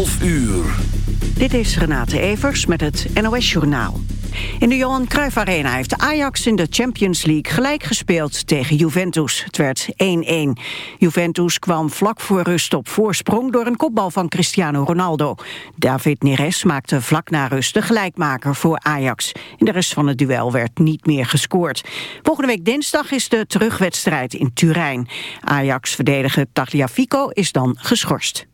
12 uur. Dit is Renate Evers met het NOS Journaal. In de Johan Cruijff Arena heeft Ajax in de Champions League gelijk gespeeld tegen Juventus. Het werd 1-1. Juventus kwam vlak voor rust op voorsprong door een kopbal van Cristiano Ronaldo. David Neres maakte vlak na rust de gelijkmaker voor Ajax. In de rest van het duel werd niet meer gescoord. Volgende week dinsdag is de terugwedstrijd in Turijn. Ajax-verdediger Tagliafico is dan geschorst.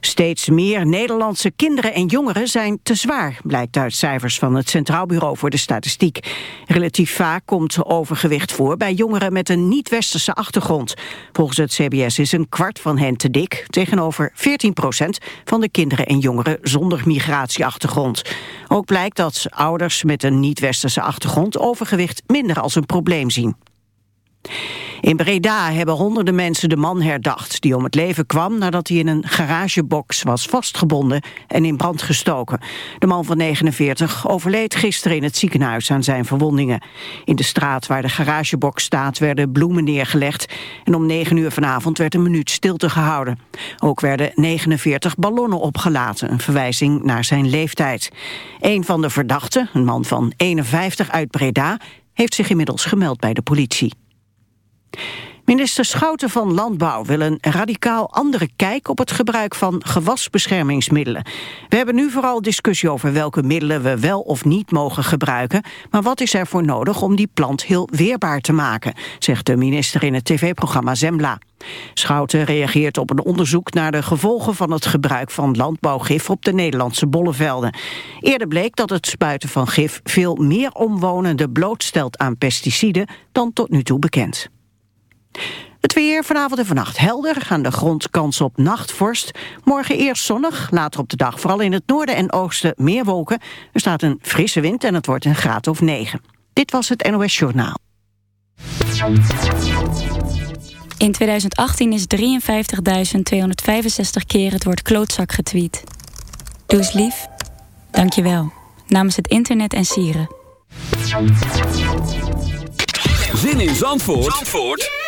Steeds meer Nederlandse kinderen en jongeren zijn te zwaar, blijkt uit cijfers van het Centraal Bureau voor de Statistiek. Relatief vaak komt overgewicht voor bij jongeren met een niet-westerse achtergrond. Volgens het CBS is een kwart van hen te dik, tegenover 14 procent van de kinderen en jongeren zonder migratieachtergrond. Ook blijkt dat ouders met een niet-westerse achtergrond overgewicht minder als een probleem zien. In Breda hebben honderden mensen de man herdacht... die om het leven kwam nadat hij in een garagebox was vastgebonden... en in brand gestoken. De man van 49 overleed gisteren in het ziekenhuis aan zijn verwondingen. In de straat waar de garagebox staat werden bloemen neergelegd... en om 9 uur vanavond werd een minuut stilte gehouden. Ook werden 49 ballonnen opgelaten, een verwijzing naar zijn leeftijd. Een van de verdachten, een man van 51 uit Breda... heeft zich inmiddels gemeld bij de politie. Minister Schouten van Landbouw wil een radicaal andere kijk op het gebruik van gewasbeschermingsmiddelen. We hebben nu vooral discussie over welke middelen we wel of niet mogen gebruiken, maar wat is er voor nodig om die plant heel weerbaar te maken, zegt de minister in het tv-programma Zembla. Schouten reageert op een onderzoek naar de gevolgen van het gebruik van landbouwgif op de Nederlandse bollevelden. Eerder bleek dat het spuiten van gif veel meer omwonenden blootstelt aan pesticiden dan tot nu toe bekend. Het weer vanavond en vannacht helder. Aan de grond kans op nachtvorst. Morgen eerst zonnig, later op de dag vooral in het noorden en oosten meer wolken. Er staat een frisse wind en het wordt een graad of 9. Dit was het NOS Journaal. In 2018 is 53.265 keer het woord klootzak getweet. Doe eens lief. Dank je wel. Namens het internet en sieren. Zin in Zandvoort? Zandvoort?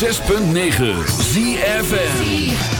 106.9 ZFN